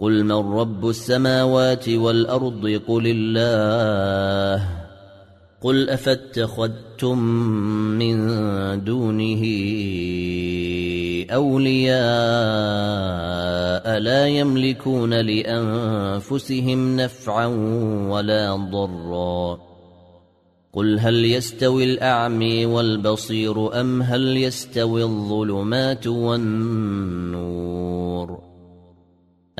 قل من رب السماوات والأرض قل الله قل أفاتخذتم من دونه أولياء لا يملكون لأنفسهم نفعا ولا ضرا قل هل يستوي الاعمي والبصير أم هل يستوي الظلمات والنور